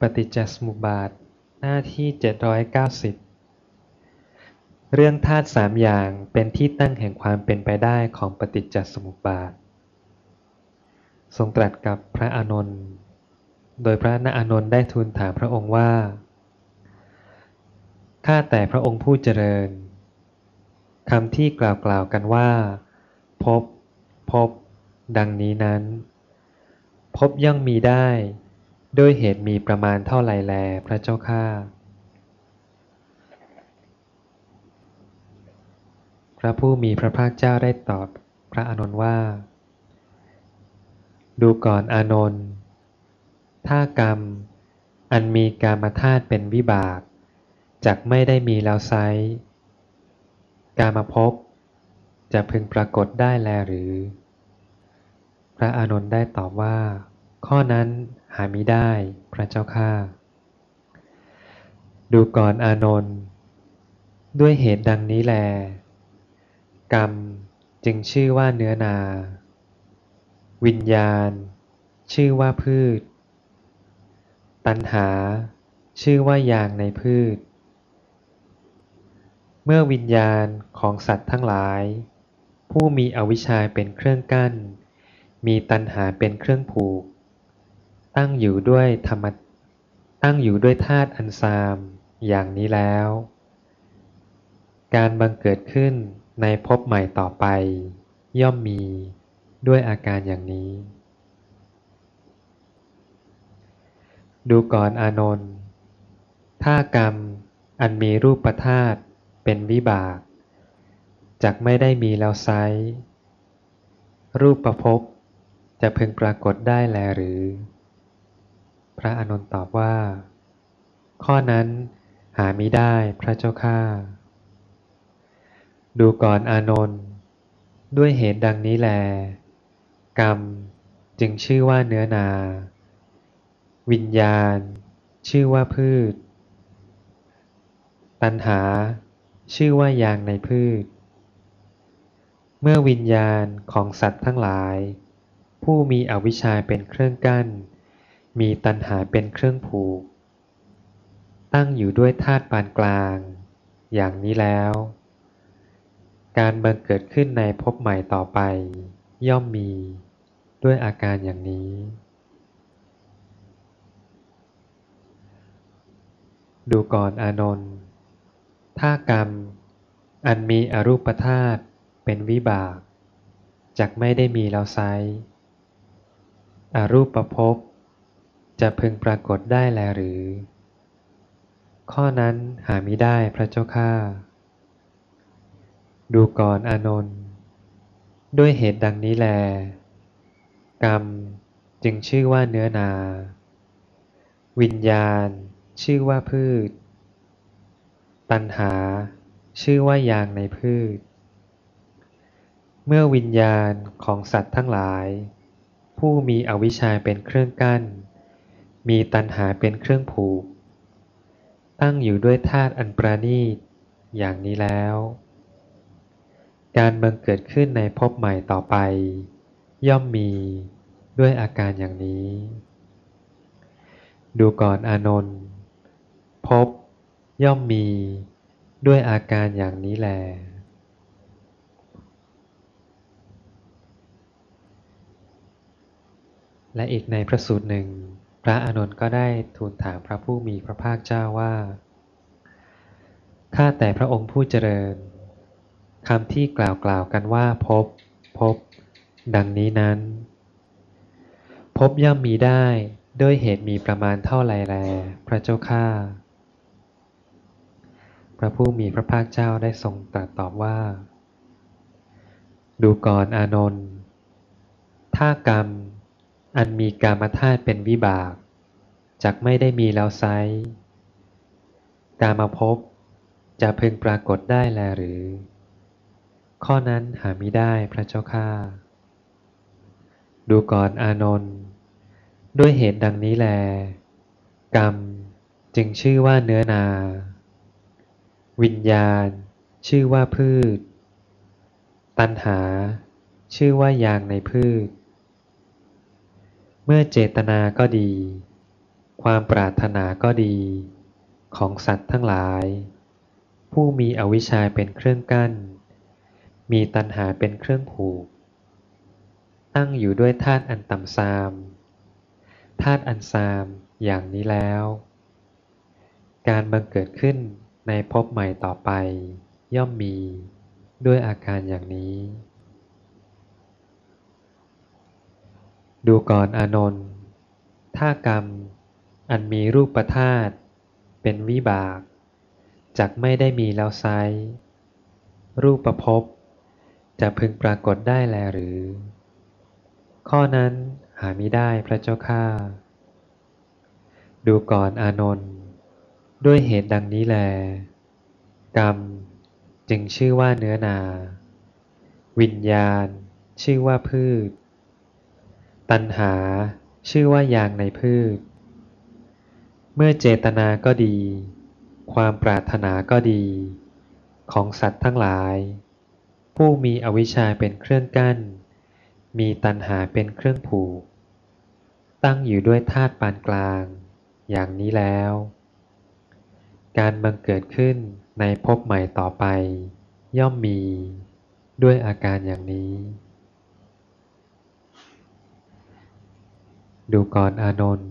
ปฏิจจสมุปบาท หน้าที่เจ็ดร้อยเก้าสิบเรื่องธาตุสามอย่างเป็นที่ตั้งแห่งความเป็นไปได้ของปฏิจจสมุปบาท ทรงตรัสกับพระอานนท์โดยพระนอานนท์ได้ทูลถามพระองค์ว่า ข้าแต่พระองค์ผู้เจริญคำที่กล่าวกล่าวกันว่า พบ พบ ดังนี้นั้น พบย่อมมีได้ ด้วยเหตุมีประมาณเท่าไรแล พระเจ้าข้าพระผู้มีพระภาคเจ้าได้ตอบพระอานนท์ว่า ดูก่อนอานนท์ถ้ากรรม อันมีกามธาตุเป็นวิบากจักไม่ได้มีแล้วไซกามาพบจะพึงปรากฏได้แลหรือ พระอานนท์ได้ตอบว่า ข้อนั้นหามิได้พระเจ้าข้าดูก่อนอานนท์ด้วยเหตุดังนี้แล กรรมจึงชื่อว่าเนื้อนา วิญญาณ ชื่อว่าพืช ตัณหา ชื่อว่ายางในพืช เมื่อวิญญาณของสัตว์ทั้งหลาย ผู้มีอวิชชาเป็นเครื่องกั้น มีตัณหาเป็นเครื่องผูก ตั้งอยู่ด้วยธรรมตั้งอยู่ด้วยธาตุอันซามอย่างนี้แล้ว การบังเกิดขึ้นในภพใหม่ต่อไป ย่อมมีด้วยอาการอย่างนี้ ดูก่อนอานนท์ถ้ากรรมอันมีรูปธาตุเป็นวิบากจักไม่ได้มีแล้วไซรูปประพบจะพึงปรากฏได้แลหรือ พระอานนท์ตอบว่า ข้อนั้นหามิได้พระเจ้าข้าดูก่อนอานนท์ด้วยเหตุดังนี้แล กรรมจึงชื่อว่าเนื้อนา วิญญาณ ชื่อว่าพืช ตัณหา ชื่อว่ายางในพืช เมื่อวิญญาณของสัตว์ทั้งหลาย ผู้มีอวิชชาเป็นเครื่องกั้น มีตัณหาเป็นเครื่องผูก ตั้งอยู่ด้วยธาตุปานกลาง อย่างนี้แล้ว การบังเกิดขึ้นในภพใหม่ต่อไป ย่อมมีด้วยอาการอย่างนี้ ดูก่อนอานนท์ถ้ากรรม อันมีอรูปธาตุเป็นวิบาก จักไม่ได้มีแล้วไซอรูปประพบ จะพึงปรากฏได้แลหรือ ข้อนั้นหามิได้พระเจ้าข้าดูก่อนอานนท์ด้วยเหตุดังนี้แล กรรมจึงชื่อว่าเนื้อนา วิญญาณ ชื่อว่าพืช ตัณหา ชื่อว่ายางในพืช เมื่อวิญญาณของสัตว์ทั้งหลาย ผู้มีอวิชชาเป็นเครื่องกั้น มีตัณหาเป็นเครื่องผูก ตั้งอยู่ด้วยธาตุอันประณีตอย่างนี้แล้ว การบังเกิดขึ้นในภพใหม่ต่อไป ย่อมมีด้วยอาการอย่างนี้ ดูก่อนอานนท์ภพย่อมมีด้วยอาการอย่างนี้แลและอีกในพระสูตรหนึ่ง พระอานนท์ก็ได้ทูลถามพระผู้มีพระภาคเจ้าว่า ข้าแต่พระองค์ผู้เจริญคำที่กล่าวกล่าวกันว่าพบ พบ ดังนี้นั้น พบย่อมมีได้ด้วยเหตุมีประมาณเท่าไรแล พระเจ้าข้าพระผู้มีพระภาคเจ้าได้ทรงตรัสตอบว่า ดูก่อนอานนท์ถ้ากรรม อันมีกามธาตุเป็นวิบากจักไม่ได้มีแล้วไซกามาพบจะพึงปรากฏได้แลหรือ ข้อนั้นหามิได้พระเจ้าข้าดูก่อนอานนท์ด้วยเหตุดังนี้แล กรรมจึงชื่อว่าเนื้อนา วิญญาณ ชื่อว่าพืช ตัณหา ชื่อว่ายางในพืช เมื่อเจตนาก็ดี ความปรารถนาก็ดี ของสัตว์ทั้งหลาย ผู้มีอวิชชาเป็นเครื่องกั้น มีตัณหาเป็นเครื่องผูก ตั้งอยู่ด้วยธาตุอันต่ำทรามธาตุอันทรามอย่างนี้แล้ว การบังเกิดขึ้นในภพใหม่ต่อไป ย่อมมีด้วยอาการอย่างนี้ ดูก่อนอานนท์ถ้ากรรม อันมีรูปธาตุเป็นวิบากจักไม่ได้มีแล้วไซรูปประพบจะพึงปรากฏได้แลหรือ ข้อนั้นหาไม่ได้พระเจ้าข้าดูก่อนอานนท์ด้วยเหตุดังนี้แล กรรมจึงชื่อว่าเนื้อนา วิญญาณ ชื่อว่าพืช ตัณหา ชื่อว่ายางในพืช เมื่อเจตนาก็ดี ความปรารถนาก็ดี ของสัตว์ทั้งหลาย ผู้มีอวิชชาเป็นเครื่องกั้น มีตัณหาเป็นเครื่องผูก ตั้งอยู่ด้วยธาตุปานกลาง อย่างนี้แล้ว การบังเกิดขึ้นในภพใหม่ต่อไป ย่อมมี ด้วยอาการอย่างนี้ ดูก่อนอานนท์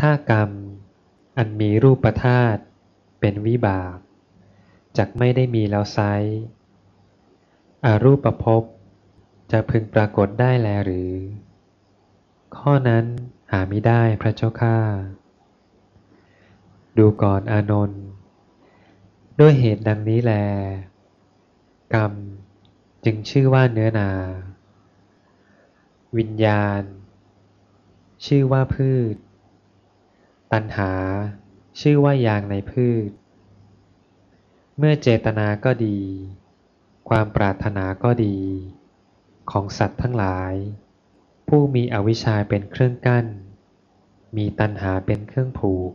ถ้ากรรม อันมีรูปธาตุเป็นวิบากจักไม่ได้มีแล้วไซอารูปภพจะพึงปรากฏได้แลหรือ ข้อนั้นหาไม่ได้พระเจ้าข้าดูก่อนอานนท์ด้วยเหตุดังนี้แล กรรมจึงชื่อว่าเนื้อนา วิญญาณ ชื่อว่าพืช ตัณหา ชื่อว่ายางในพืช เมื่อเจตนาก็ดี ความปรารถนาก็ดี ของสัตว์ทั้งหลาย ผู้มีอวิชชาเป็นเครื่องกั้น มีตัณหาเป็นเครื่องผูก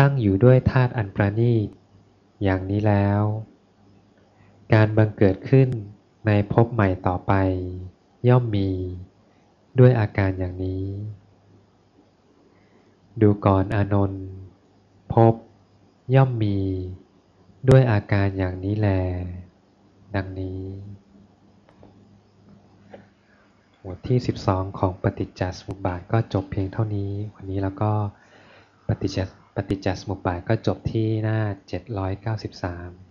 ตั้งอยู่ด้วยธาตุอันประณีต อย่างนี้แล้ว การบังเกิดขึ้นในภพใหม่ต่อไป ย่อมมี ด้วยอาการอย่างนี้ ดูก่อนอานนท์ภพย่อมมี ด้วยอาการอย่างนี้แล ดังนี้หมวดที่ 12 ของปฏิจจสมุปบาทก็จบเพียงเท่านี้ วันนี้แล้วก็ปฏิจจปฏิจจสมุปบาทก็จบที่หน้า 793